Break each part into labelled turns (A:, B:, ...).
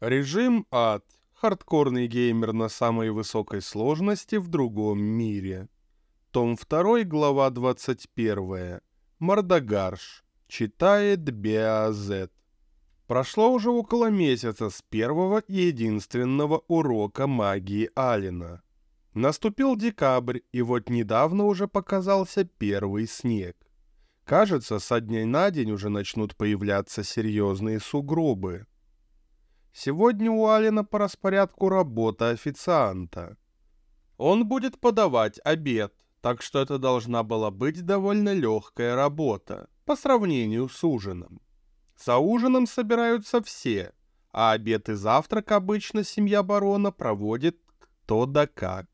A: Режим ад. Хардкорный геймер на самой высокой сложности в другом мире. Том 2, глава 21. Мордогарш. Читает Беазет. Прошло уже около месяца с первого и единственного урока магии Алина. Наступил декабрь, и вот недавно уже показался первый снег. Кажется, со дня на день уже начнут появляться серьезные сугробы. Сегодня у Алина по распорядку работа официанта. Он будет подавать обед, так что это должна была быть довольно легкая работа по сравнению с ужином. За ужином собираются все, а обед и завтрак обычно семья барона проводит кто да как.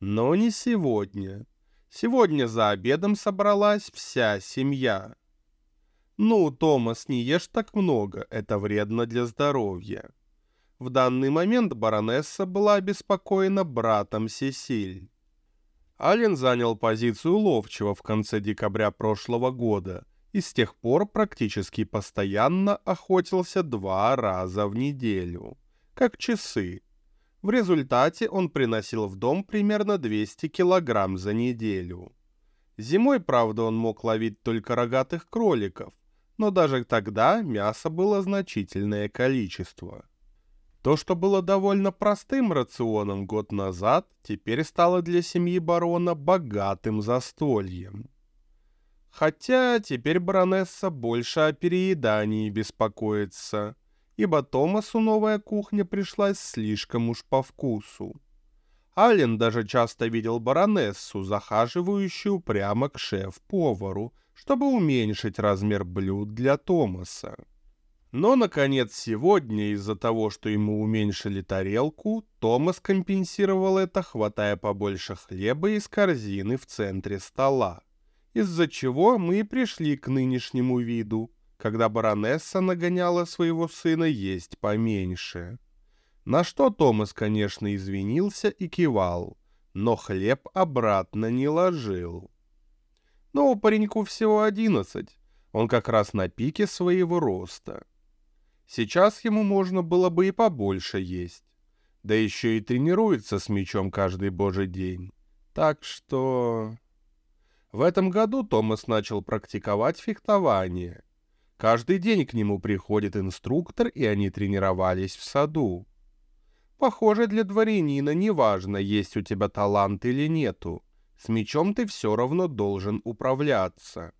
A: Но не сегодня. Сегодня за обедом собралась вся семья. Ну, Томас, не ешь так много, это вредно для здоровья. В данный момент баронесса была обеспокоена братом Сесиль. Ален занял позицию ловчего в конце декабря прошлого года и с тех пор практически постоянно охотился два раза в неделю, как часы, в результате он приносил в дом примерно 200 килограмм за неделю. Зимой, правда, он мог ловить только рогатых кроликов, но даже тогда мяса было значительное количество. То, что было довольно простым рационом год назад, теперь стало для семьи барона богатым застольем. Хотя теперь баронесса больше о переедании беспокоится – ибо Томасу новая кухня пришлась слишком уж по вкусу. Ален даже часто видел баронессу, захаживающую прямо к шеф-повару, чтобы уменьшить размер блюд для Томаса. Но, наконец, сегодня из-за того, что ему уменьшили тарелку, Томас компенсировал это, хватая побольше хлеба из корзины в центре стола, из-за чего мы и пришли к нынешнему виду, когда баронесса нагоняла своего сына есть поменьше. На что Томас, конечно, извинился и кивал, но хлеб обратно не ложил. Но у пареньку всего одиннадцать, он как раз на пике своего роста. Сейчас ему можно было бы и побольше есть, да еще и тренируется с мечом каждый божий день. Так что... В этом году Томас начал практиковать фехтование — Каждый день к нему приходит инструктор, и они тренировались в саду. Похоже, для дворянина неважно, есть у тебя талант или нету. С мечом ты все равно должен управляться.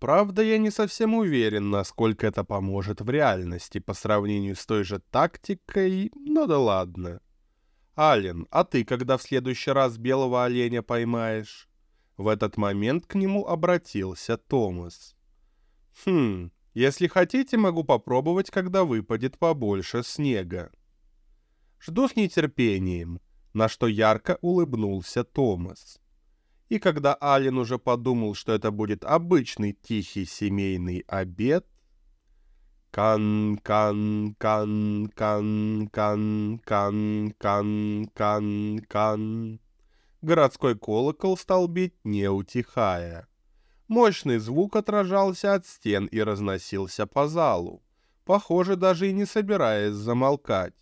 A: Правда, я не совсем уверен, насколько это поможет в реальности по сравнению с той же тактикой, но да ладно. Ален, а ты когда в следующий раз белого оленя поймаешь? В этот момент к нему обратился Томас. Хм, если хотите, могу попробовать, когда выпадет побольше снега. Жду с нетерпением, на что ярко улыбнулся Томас. И когда Ален уже подумал, что это будет обычный тихий семейный обед, кан-кан-кан-кан-кан-кан-кан-кан. Городской колокол стал бить, не утихая. Мощный звук отражался от стен и разносился по залу, похоже, даже и не собираясь замолкать.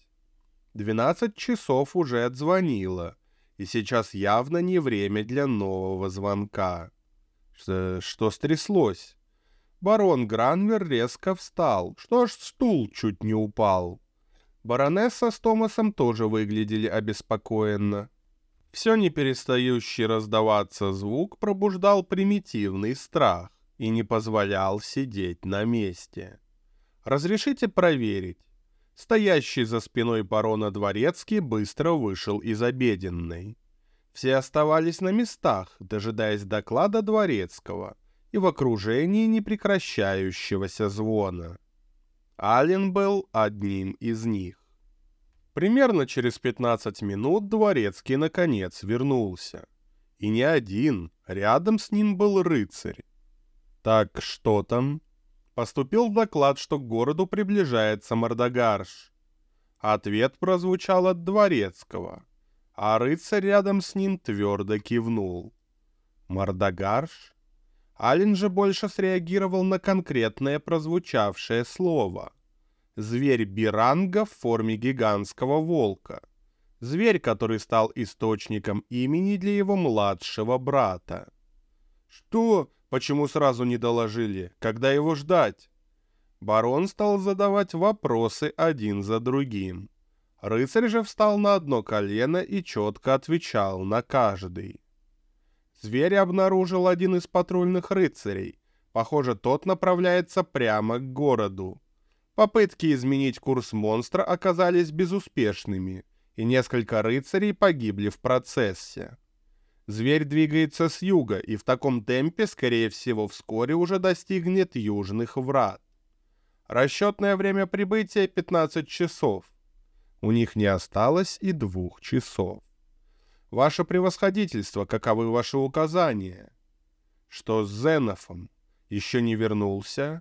A: Двенадцать часов уже отзвонило и сейчас явно не время для нового звонка. Что, что стряслось? Барон Гранвер резко встал, что аж стул чуть не упал. Баронесса с Томасом тоже выглядели обеспокоенно. Все не перестающий раздаваться звук пробуждал примитивный страх и не позволял сидеть на месте. «Разрешите проверить?» Стоящий за спиной барона Дворецкий быстро вышел из обеденной. Все оставались на местах, дожидаясь доклада Дворецкого и в окружении непрекращающегося звона. Ален был одним из них. Примерно через 15 минут Дворецкий наконец вернулся. И не один, рядом с ним был рыцарь. «Так что там?» Поступил доклад, что к городу приближается Мордогарш. Ответ прозвучал от Дворецкого, а рыцарь рядом с ним твердо кивнул. Мордогарш? Ален же больше среагировал на конкретное прозвучавшее слово — Зверь Биранга в форме гигантского волка. Зверь, который стал источником имени для его младшего брата. Что? Почему сразу не доложили? Когда его ждать? Барон стал задавать вопросы один за другим. Рыцарь же встал на одно колено и четко отвечал на каждый. Зверь обнаружил один из патрульных рыцарей. Похоже, тот направляется прямо к городу. Попытки изменить курс монстра оказались безуспешными, и несколько рыцарей погибли в процессе. Зверь двигается с юга и в таком темпе, скорее всего, вскоре уже достигнет южных врат. Расчетное время прибытия 15 часов. У них не осталось и двух часов. Ваше превосходительство, каковы ваши указания? Что с Зенофом? Еще не вернулся?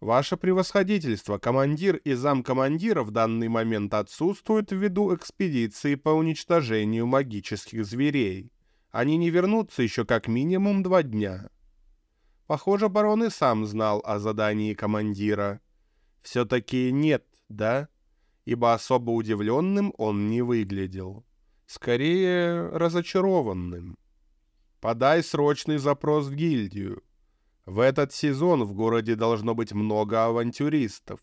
A: Ваше превосходительство, командир и замкомандира в данный момент отсутствуют ввиду экспедиции по уничтожению магических зверей. Они не вернутся еще как минимум два дня. Похоже, барон и сам знал о задании командира. Все-таки нет, да? Ибо особо удивленным он не выглядел. Скорее, разочарованным. Подай срочный запрос в гильдию. В этот сезон в городе должно быть много авантюристов.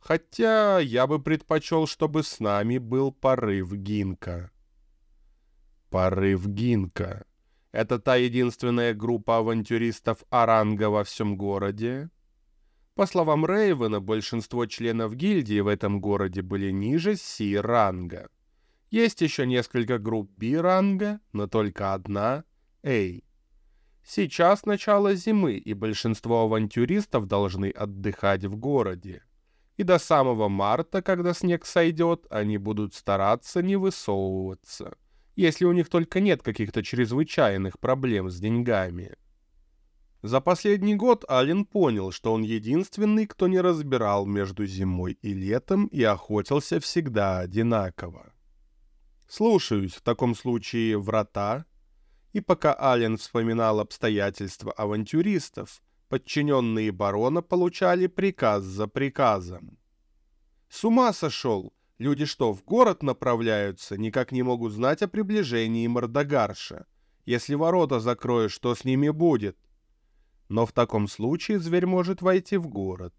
A: Хотя я бы предпочел, чтобы с нами был порыв Гинка. Порыв Гинка. Это та единственная группа авантюристов Аранга во всем городе? По словам Рейвена, большинство членов гильдии в этом городе были ниже Си-ранга. Есть еще несколько групп Би-ранга, но только одна — A. Сейчас начало зимы, и большинство авантюристов должны отдыхать в городе. И до самого марта, когда снег сойдет, они будут стараться не высовываться, если у них только нет каких-то чрезвычайных проблем с деньгами. За последний год Ален понял, что он единственный, кто не разбирал между зимой и летом и охотился всегда одинаково. Слушаюсь, в таком случае врата, и пока Ален вспоминал обстоятельства авантюристов, подчиненные барона получали приказ за приказом. С ума сошел! Люди что, в город направляются, никак не могут знать о приближении Мордогарша. Если ворота закроешь, что с ними будет? Но в таком случае зверь может войти в город.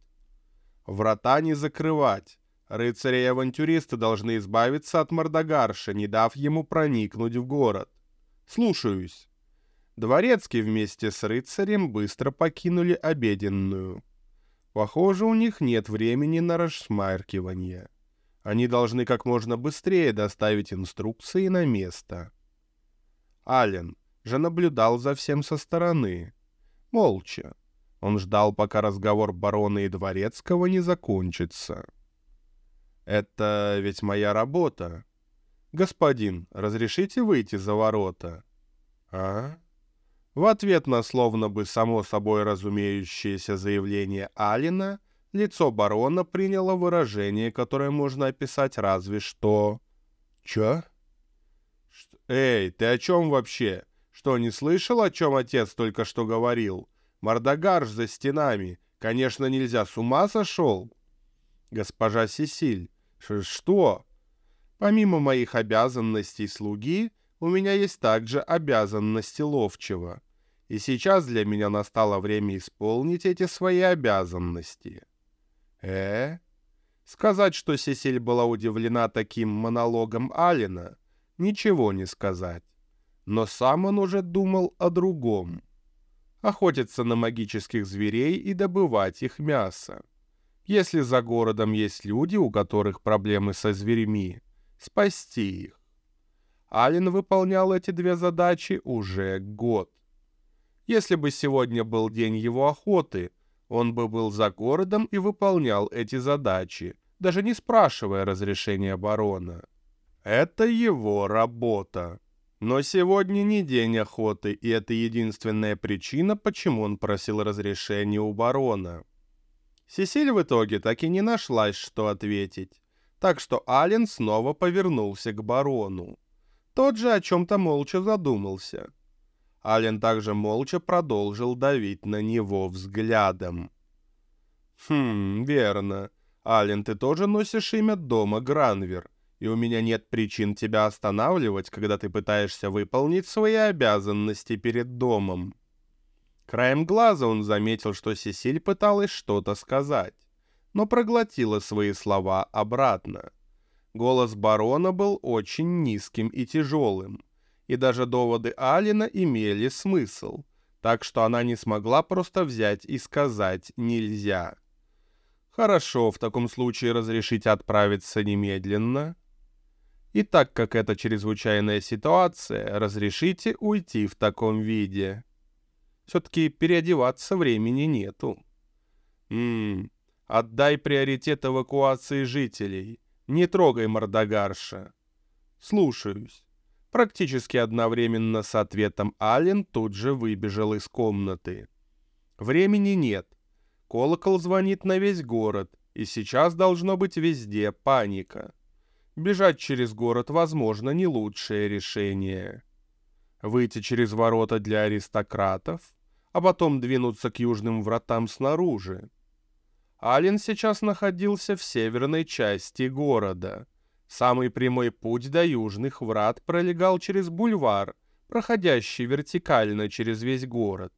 A: Врата не закрывать. Рыцари и авантюристы должны избавиться от Мордогарша, не дав ему проникнуть в город. «Слушаюсь». Дворецкий вместе с рыцарем быстро покинули обеденную. Похоже, у них нет времени на расшмаркивание. Они должны как можно быстрее доставить инструкции на место. Ален же наблюдал за всем со стороны. Молча. Он ждал, пока разговор барона и дворецкого не закончится. «Это ведь моя работа», «Господин, разрешите выйти за ворота?» «А?» В ответ на словно бы само собой разумеющееся заявление Алина, лицо барона приняло выражение, которое можно описать разве что... «Чё?» «Эй, ты о чем вообще? Что, не слышал, о чем отец только что говорил? Мордогарш за стенами. Конечно, нельзя, с ума сошел?» «Госпожа Сесиль, что?» Помимо моих обязанностей слуги, у меня есть также обязанности ловчего. И сейчас для меня настало время исполнить эти свои обязанности. Э? Сказать, что Сесиль была удивлена таким монологом Алина, ничего не сказать. Но сам он уже думал о другом. Охотиться на магических зверей и добывать их мясо. Если за городом есть люди, у которых проблемы со зверьми, спасти их. Ален выполнял эти две задачи уже год. Если бы сегодня был день его охоты, он бы был за городом и выполнял эти задачи, даже не спрашивая разрешения барона. Это его работа. Но сегодня не день охоты, и это единственная причина, почему он просил разрешения у барона. Сесиль в итоге так и не нашлась, что ответить так что Ален снова повернулся к барону. Тот же о чем-то молча задумался. Ален также молча продолжил давить на него взглядом. «Хм, верно. Ален, ты тоже носишь имя дома Гранвер, и у меня нет причин тебя останавливать, когда ты пытаешься выполнить свои обязанности перед домом». Краем глаза он заметил, что Сесиль пыталась что-то сказать, но проглотила свои слова обратно. Голос барона был очень низким и тяжелым, и даже доводы Алина имели смысл, так что она не смогла просто взять и сказать «нельзя». Хорошо, в таком случае разрешите отправиться немедленно. И так как это чрезвычайная ситуация, разрешите уйти в таком виде. Все-таки переодеваться времени нету. Ммм, отдай приоритет эвакуации жителей. Не трогай Мордогарша. Слушаюсь. Практически одновременно с ответом Ален тут же выбежал из комнаты. Времени нет. Колокол звонит на весь город, и сейчас должно быть везде паника. Бежать через город, возможно, не лучшее решение. Выйти через ворота для аристократов, а потом двинуться к южным вратам снаружи. Ален сейчас находился в северной части города. Самый прямой путь до южных врат пролегал через бульвар, проходящий вертикально через весь город.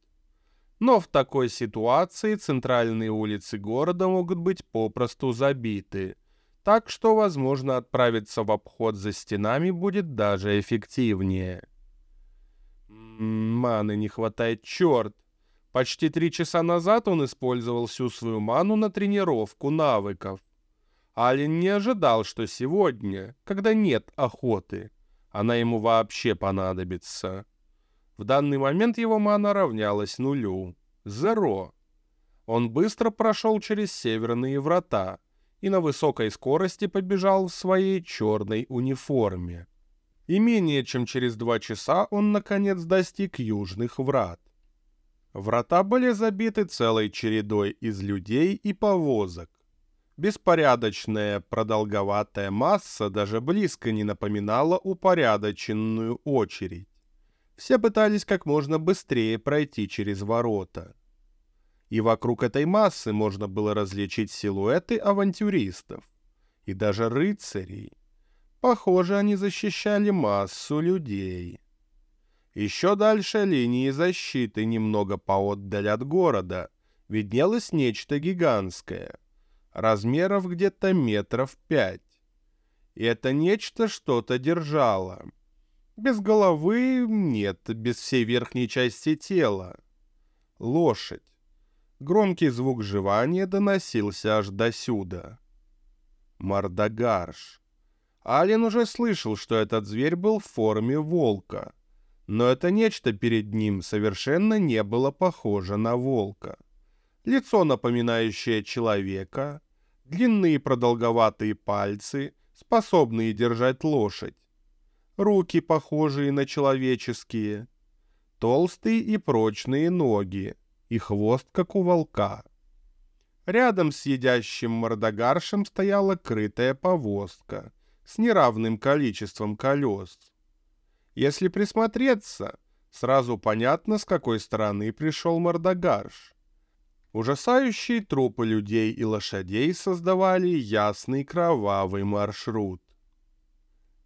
A: Но в такой ситуации центральные улицы города могут быть попросту забиты, так что, возможно, отправиться в обход за стенами будет даже эффективнее. Маны не хватает, черт! Почти три часа назад он использовал всю свою ману на тренировку навыков. Ален не ожидал, что сегодня, когда нет охоты, она ему вообще понадобится. В данный момент его мана равнялась нулю. Зеро. Он быстро прошел через северные врата и на высокой скорости побежал в своей черной униформе. И менее чем через два часа он, наконец, достиг южных врат. Врата были забиты целой чередой из людей и повозок. Беспорядочная продолговатая масса даже близко не напоминала упорядоченную очередь. Все пытались как можно быстрее пройти через ворота. И вокруг этой массы можно было различить силуэты авантюристов и даже рыцарей. Похоже, они защищали массу людей. Еще дальше линии защиты, немного поотдаль от города, виднелось нечто гигантское, размеров где-то метров пять. И это нечто что-то держало — без головы нет, без всей верхней части тела. Лошадь. Громкий звук жевания доносился аж до сюда. Мордогарш. Ален уже слышал, что этот зверь был в форме волка. Но это нечто перед ним совершенно не было похоже на волка. Лицо, напоминающее человека, длинные продолговатые пальцы, способные держать лошадь руки, похожие на человеческие, толстые и прочные ноги и хвост, как у волка. Рядом с едящим мордогаршем стояла крытая повозка с неравным количеством колес. Если присмотреться, сразу понятно, с какой стороны пришел мордогарш. Ужасающие трупы людей и лошадей создавали ясный кровавый маршрут.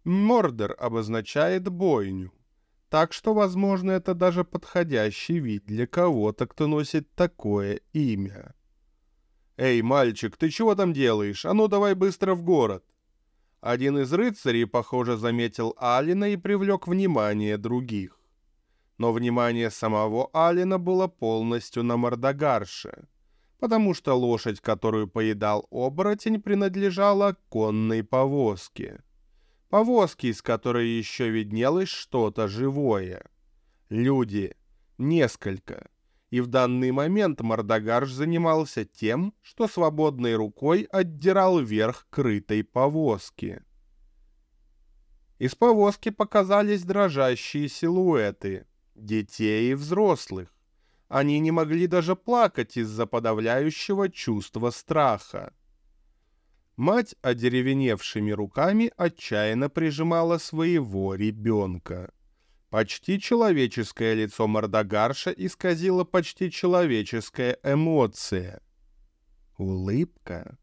A: Мордер обозначает бойню. Так что, возможно, это даже подходящий вид для кого-то, кто носит такое имя. «Эй, мальчик, ты чего там делаешь? А ну давай быстро в город!» Один из рыцарей, похоже, заметил Алина и привлек внимание других. Но внимание самого Алина было полностью на Мордогарше, потому что лошадь, которую поедал оборотень, принадлежала конной повозке повозки, из которой еще виднелось что-то живое. Люди. Несколько. И в данный момент Мордогарш занимался тем, что свободной рукой отдирал верх крытой повозки. Из повозки показались дрожащие силуэты детей и взрослых. Они не могли даже плакать из-за подавляющего чувства страха. Мать одеревеневшими руками отчаянно прижимала своего ребенка. Почти человеческое лицо Мордогарша исказило почти человеческая эмоция. Улыбка.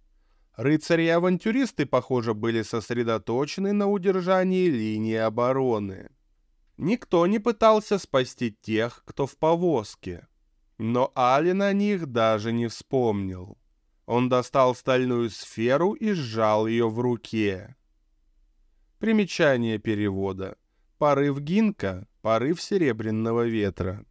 A: Рыцари и авантюристы, похоже, были сосредоточены на удержании линии обороны. Никто не пытался спасти тех, кто в повозке. Но Али на них даже не вспомнил. Он достал стальную сферу и сжал ее в руке. Примечание перевода. Порыв гинка, порыв серебряного ветра.